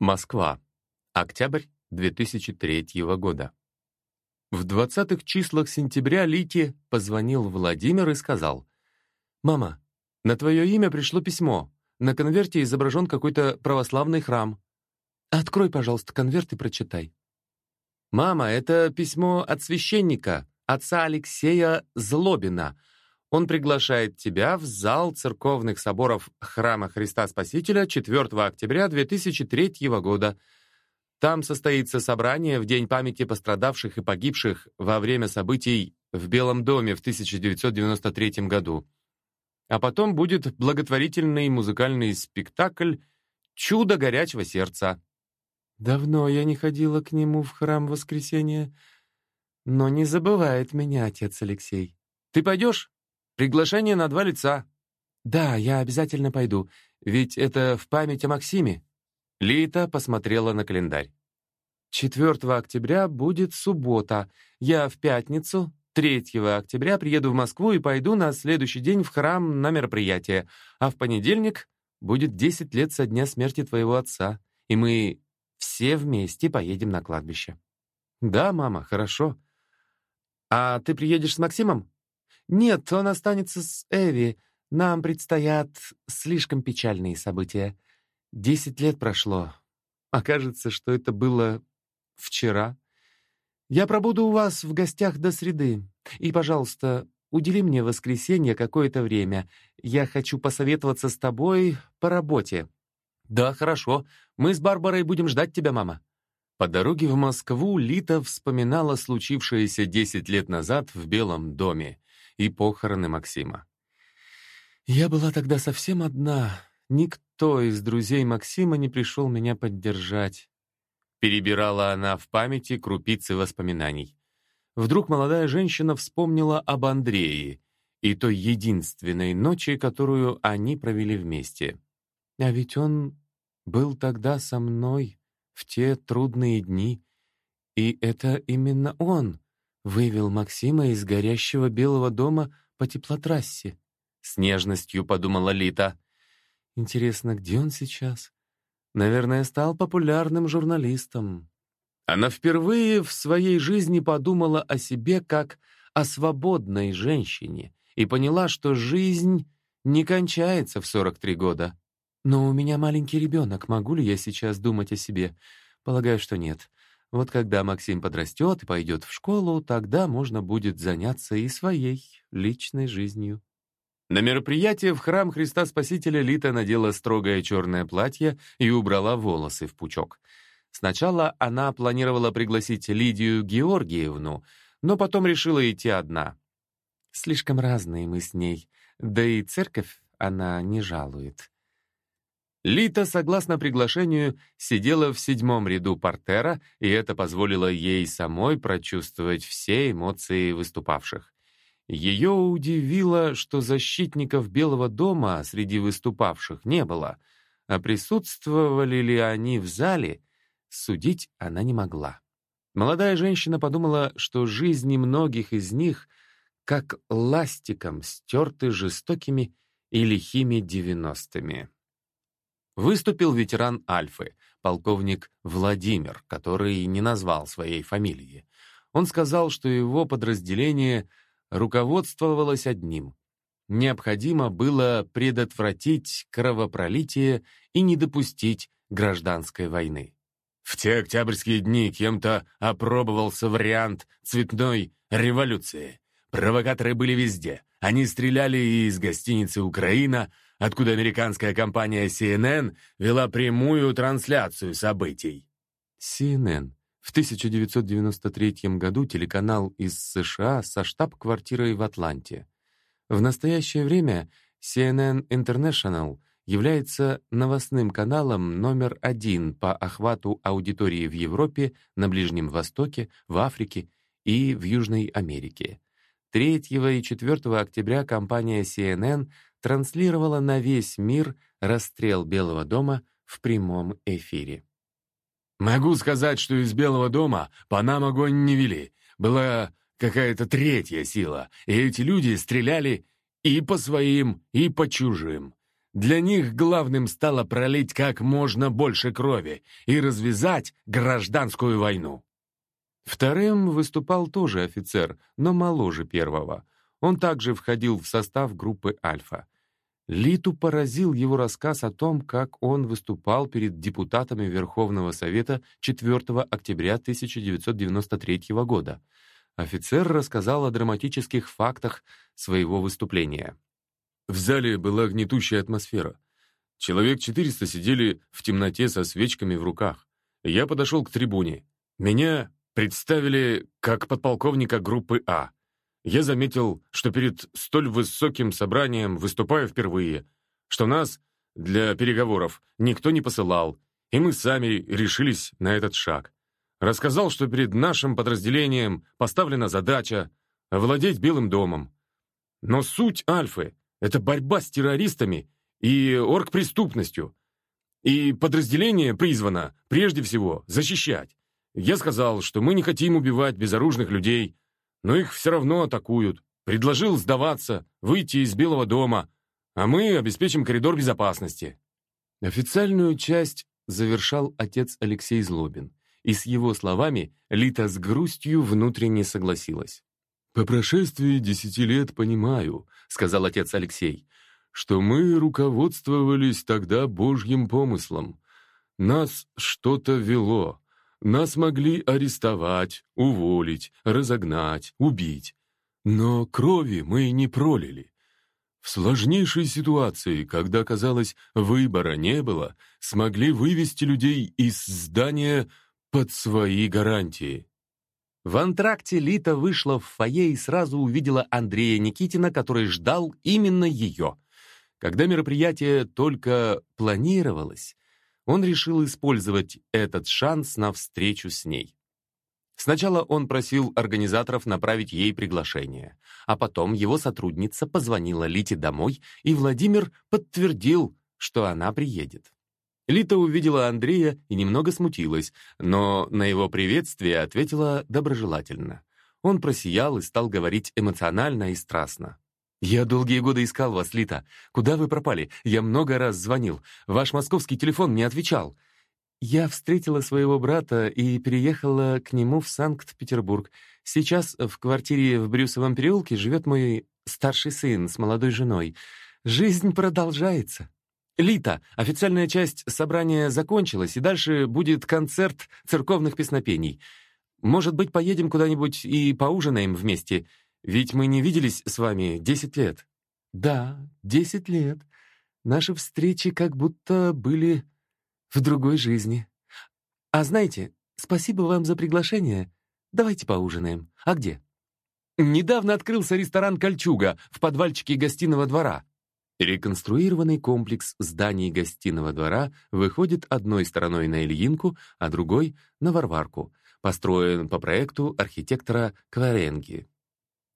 Москва. Октябрь 2003 года. В 20-х числах сентября Лите позвонил Владимир и сказал, «Мама, на твое имя пришло письмо. На конверте изображен какой-то православный храм. Открой, пожалуйста, конверт и прочитай». «Мама, это письмо от священника, отца Алексея Злобина. Он приглашает тебя в зал церковных соборов Храма Христа Спасителя 4 октября 2003 года. Там состоится собрание в День памяти пострадавших и погибших во время событий в Белом доме в 1993 году. А потом будет благотворительный музыкальный спектакль «Чудо горячего сердца». Давно я не ходила к нему в храм в воскресенье, но не забывает меня отец Алексей. Ты пойдешь? Приглашение на два лица. Да, я обязательно пойду, ведь это в память о Максиме. Лита посмотрела на календарь. 4 октября будет суббота. Я в пятницу, 3 октября, приеду в Москву и пойду на следующий день в храм на мероприятие. А в понедельник будет 10 лет со дня смерти твоего отца, и мы все вместе поедем на кладбище. Да, мама, хорошо. А ты приедешь с Максимом? «Нет, он останется с Эви. Нам предстоят слишком печальные события. Десять лет прошло. Окажется, что это было вчера. Я пробуду у вас в гостях до среды. И, пожалуйста, удели мне воскресенье какое-то время. Я хочу посоветоваться с тобой по работе». «Да, хорошо. Мы с Барбарой будем ждать тебя, мама». По дороге в Москву Лита вспоминала случившееся десять лет назад в Белом доме и похороны Максима. Я была тогда совсем одна. Никто из друзей Максима не пришел меня поддержать. Перебирала она в памяти крупицы воспоминаний. Вдруг молодая женщина вспомнила об Андрее и той единственной ночи, которую они провели вместе. А ведь он был тогда со мной в те трудные дни, и это именно он вывел Максима из горящего белого дома по теплотрассе. С нежностью подумала Лита. Интересно, где он сейчас? Наверное, стал популярным журналистом. Она впервые в своей жизни подумала о себе как о свободной женщине и поняла, что жизнь не кончается в 43 года. Но у меня маленький ребенок, могу ли я сейчас думать о себе? Полагаю, что нет. Вот когда Максим подрастет и пойдет в школу, тогда можно будет заняться и своей личной жизнью. На мероприятие в храм Христа Спасителя Лита надела строгое черное платье и убрала волосы в пучок. Сначала она планировала пригласить Лидию Георгиевну, но потом решила идти одна. Слишком разные мы с ней, да и церковь она не жалует. Лита, согласно приглашению, сидела в седьмом ряду портера, и это позволило ей самой прочувствовать все эмоции выступавших. Ее удивило, что защитников Белого дома среди выступавших не было, а присутствовали ли они в зале, судить она не могла. Молодая женщина подумала, что жизни многих из них как ластиком стерты жестокими и лихими девяностыми. Выступил ветеран Альфы, полковник Владимир, который не назвал своей фамилии. Он сказал, что его подразделение руководствовалось одним. Необходимо было предотвратить кровопролитие и не допустить гражданской войны. В те октябрьские дни кем-то опробовался вариант цветной революции. Провокаторы были везде. Они стреляли и из гостиницы «Украина», откуда американская компания CNN вела прямую трансляцию событий. CNN. В 1993 году телеканал из США со штаб-квартирой в Атланте. В настоящее время CNN International является новостным каналом номер один по охвату аудитории в Европе, на Ближнем Востоке, в Африке и в Южной Америке. 3 и 4 октября компания CNN транслировала на весь мир расстрел Белого дома в прямом эфире. «Могу сказать, что из Белого дома по нам огонь не вели. Была какая-то третья сила, и эти люди стреляли и по своим, и по чужим. Для них главным стало пролить как можно больше крови и развязать гражданскую войну. Вторым выступал тоже офицер, но моложе первого. Он также входил в состав группы «Альфа». Литу поразил его рассказ о том, как он выступал перед депутатами Верховного Совета 4 октября 1993 года. Офицер рассказал о драматических фактах своего выступления. В зале была гнетущая атмосфера. Человек 400 сидели в темноте со свечками в руках. Я подошел к трибуне. Меня представили как подполковника группы А. Я заметил, что перед столь высоким собранием выступаю впервые, что нас для переговоров никто не посылал, и мы сами решились на этот шаг. Рассказал, что перед нашим подразделением поставлена задача овладеть Белым домом. Но суть Альфы — это борьба с террористами и оргпреступностью. И подразделение призвано, прежде всего, защищать. Я сказал, что мы не хотим убивать безоружных людей, но их все равно атакуют. Предложил сдаваться, выйти из Белого дома, а мы обеспечим коридор безопасности. Официальную часть завершал отец Алексей Злобин, и с его словами Лита с грустью внутренне согласилась. «По прошествии десяти лет понимаю», — сказал отец Алексей, «что мы руководствовались тогда Божьим помыслом. Нас что-то вело, нас могли арестовать, уволить, разогнать, убить. Но крови мы не пролили. В сложнейшей ситуации, когда, казалось, выбора не было, смогли вывести людей из здания под свои гарантии. В антракте Лита вышла в фойе и сразу увидела Андрея Никитина, который ждал именно ее. Когда мероприятие только планировалось, он решил использовать этот шанс на встречу с ней. Сначала он просил организаторов направить ей приглашение, а потом его сотрудница позвонила Лите домой, и Владимир подтвердил, что она приедет. Лита увидела Андрея и немного смутилась, но на его приветствие ответила доброжелательно. Он просиял и стал говорить эмоционально и страстно. «Я долгие годы искал вас, Лита. Куда вы пропали? Я много раз звонил. Ваш московский телефон не отвечал. Я встретила своего брата и переехала к нему в Санкт-Петербург. Сейчас в квартире в Брюсовом переулке живет мой старший сын с молодой женой. Жизнь продолжается. Лита, официальная часть собрания закончилась, и дальше будет концерт церковных песнопений. Может быть, поедем куда-нибудь и поужинаем вместе?» Ведь мы не виделись с вами десять лет». «Да, десять лет. Наши встречи как будто были в другой жизни. А знаете, спасибо вам за приглашение. Давайте поужинаем. А где?» «Недавно открылся ресторан «Кольчуга» в подвальчике гостиного двора». Реконструированный комплекс зданий гостиного двора выходит одной стороной на Ильинку, а другой — на Варварку. Построен по проекту архитектора Кваренги.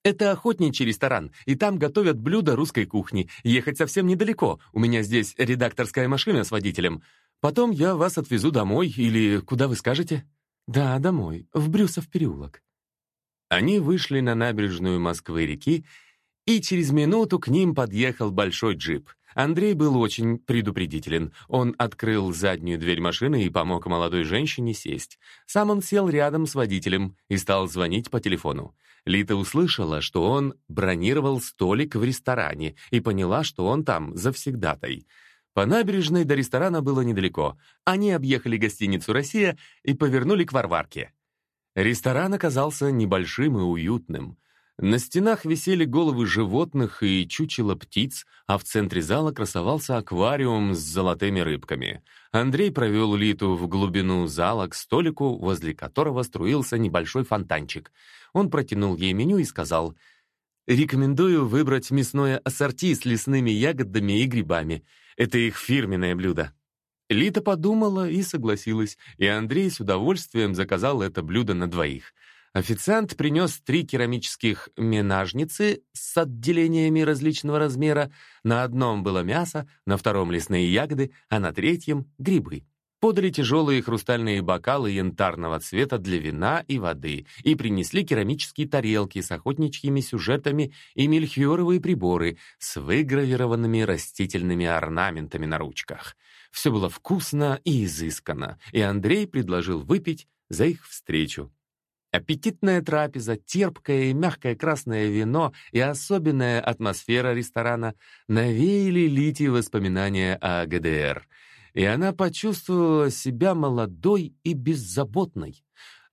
Это охотничий ресторан, и там готовят блюда русской кухни. Ехать совсем недалеко. У меня здесь редакторская машина с водителем. Потом я вас отвезу домой или куда вы скажете? Да, домой, в Брюсов переулок. Они вышли на набережную Москвы-реки, и через минуту к ним подъехал большой джип. Андрей был очень предупредителен. Он открыл заднюю дверь машины и помог молодой женщине сесть. Сам он сел рядом с водителем и стал звонить по телефону. Лита услышала, что он бронировал столик в ресторане и поняла, что он там завсегдатай. По набережной до ресторана было недалеко. Они объехали гостиницу «Россия» и повернули к Варварке. Ресторан оказался небольшим и уютным. На стенах висели головы животных и чучело птиц, а в центре зала красовался аквариум с золотыми рыбками. Андрей провел Литу в глубину зала к столику, возле которого струился небольшой фонтанчик. Он протянул ей меню и сказал, «Рекомендую выбрать мясное ассорти с лесными ягодами и грибами. Это их фирменное блюдо». Лита подумала и согласилась, и Андрей с удовольствием заказал это блюдо на двоих — Официант принес три керамических менажницы с отделениями различного размера. На одном было мясо, на втором — лесные ягоды, а на третьем — грибы. подали тяжелые хрустальные бокалы янтарного цвета для вина и воды и принесли керамические тарелки с охотничьими сюжетами и мельхиоровые приборы с выгравированными растительными орнаментами на ручках. Все было вкусно и изысканно, и Андрей предложил выпить за их встречу. Аппетитная трапеза, терпкое и мягкое красное вино и особенная атмосфера ресторана навеяли Лите воспоминания о ГДР. И она почувствовала себя молодой и беззаботной.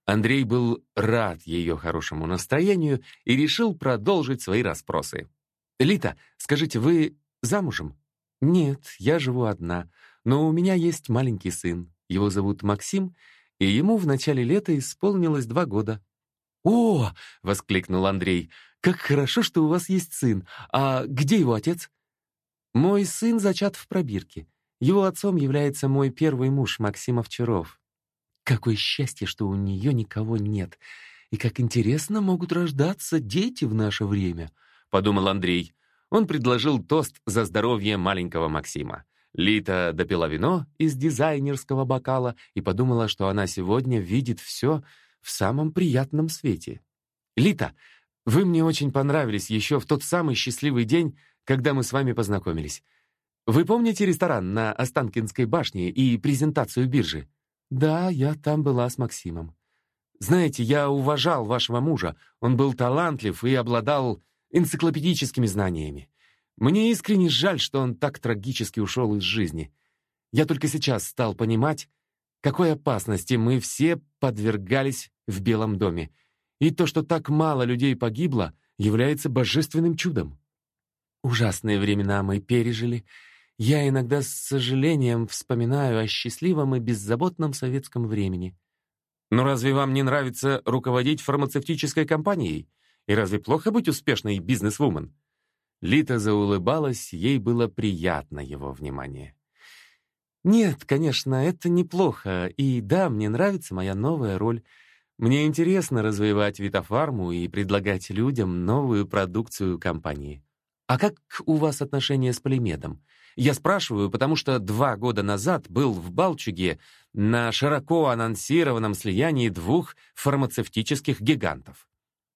Андрей был рад ее хорошему настроению и решил продолжить свои расспросы. «Лита, скажите, вы замужем?» «Нет, я живу одна, но у меня есть маленький сын. Его зовут Максим, и ему в начале лета исполнилось два года. «О!» — воскликнул Андрей. «Как хорошо, что у вас есть сын. А где его отец?» «Мой сын зачат в пробирке. Его отцом является мой первый муж, Максим Овчаров. Какое счастье, что у нее никого нет. И как интересно могут рождаться дети в наше время», — подумал Андрей. Он предложил тост за здоровье маленького Максима. Лита допила вино из дизайнерского бокала и подумала, что она сегодня видит все в самом приятном свете. «Лита, вы мне очень понравились еще в тот самый счастливый день, когда мы с вами познакомились. Вы помните ресторан на Останкинской башне и презентацию биржи?» «Да, я там была с Максимом. Знаете, я уважал вашего мужа. Он был талантлив и обладал энциклопедическими знаниями. Мне искренне жаль, что он так трагически ушел из жизни. Я только сейчас стал понимать, какой опасности мы все подвергались в Белом доме. И то, что так мало людей погибло, является божественным чудом. Ужасные времена мы пережили. Я иногда с сожалением вспоминаю о счастливом и беззаботном советском времени. Но разве вам не нравится руководить фармацевтической компанией? И разве плохо быть успешной бизнес-вумен? Лита заулыбалась, ей было приятно его внимание. «Нет, конечно, это неплохо, и да, мне нравится моя новая роль. Мне интересно развивать Витофарму и предлагать людям новую продукцию компании. А как у вас отношения с Полимедом? Я спрашиваю, потому что два года назад был в Балчуге на широко анонсированном слиянии двух фармацевтических гигантов.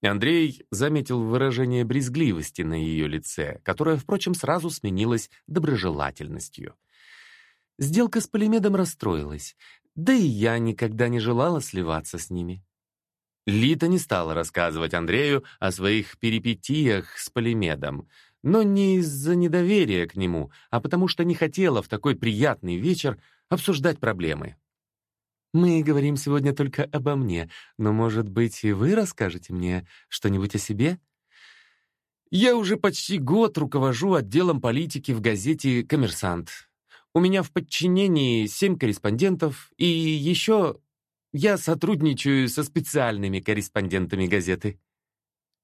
Андрей заметил выражение брезгливости на ее лице, которое, впрочем, сразу сменилось доброжелательностью. Сделка с Полимедом расстроилась, да и я никогда не желала сливаться с ними. Лита не стала рассказывать Андрею о своих перипетиях с Полимедом, но не из-за недоверия к нему, а потому что не хотела в такой приятный вечер обсуждать проблемы. Мы говорим сегодня только обо мне, но, может быть, и вы расскажете мне что-нибудь о себе? Я уже почти год руковожу отделом политики в газете «Коммерсант». У меня в подчинении семь корреспондентов, и еще я сотрудничаю со специальными корреспондентами газеты.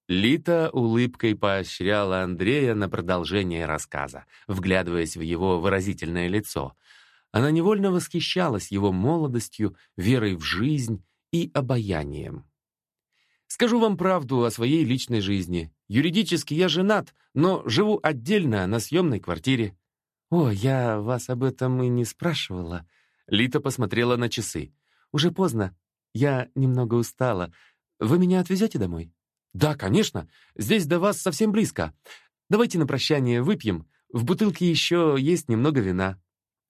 Лита улыбкой поощряла Андрея на продолжение рассказа, вглядываясь в его выразительное лицо — она невольно восхищалась его молодостью, верой в жизнь и обаянием. Скажу вам правду о своей личной жизни. Юридически я женат, но живу отдельно на съемной квартире. «О, я вас об этом и не спрашивала». Лита посмотрела на часы. «Уже поздно. Я немного устала. Вы меня отвезете домой?» «Да, конечно. Здесь до вас совсем близко. Давайте на прощание выпьем. В бутылке еще есть немного вина».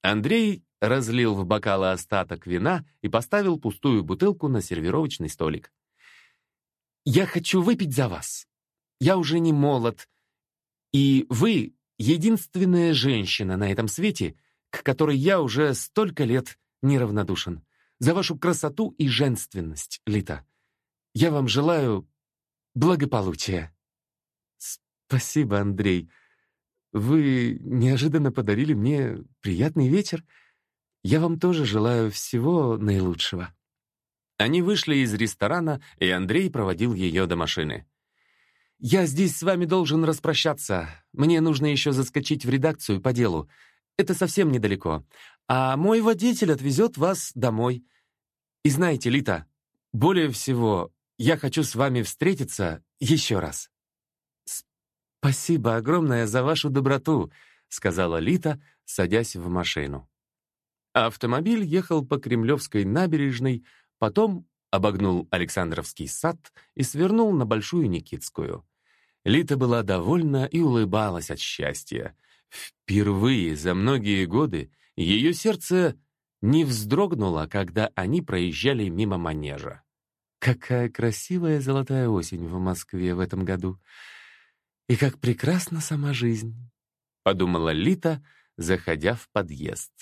Андрей разлил в бокалы остаток вина и поставил пустую бутылку на сервировочный столик. «Я хочу выпить за вас. Я уже не молод, и вы — единственная женщина на этом свете, к которой я уже столько лет неравнодушен. За вашу красоту и женственность, Лита. Я вам желаю благополучия». «Спасибо, Андрей», вы неожиданно подарили мне приятный вечер. Я вам тоже желаю всего наилучшего». Они вышли из ресторана, и Андрей проводил ее до машины. «Я здесь с вами должен распрощаться. Мне нужно еще заскочить в редакцию по делу. Это совсем недалеко. А мой водитель отвезет вас домой. И знаете, Лита, более всего я хочу с вами встретиться еще раз». «Спасибо огромное за вашу доброту», — сказала Лита, садясь в машину. Автомобиль ехал по Кремлевской набережной, потом обогнул Александровский сад и свернул на Большую Никитскую. Лита была довольна и улыбалась от счастья. Впервые за многие годы ее сердце не вздрогнуло, когда они проезжали мимо манежа. Какая красивая золотая осень в Москве в этом году. И как прекрасна сама жизнь, — подумала Лита, заходя в подъезд.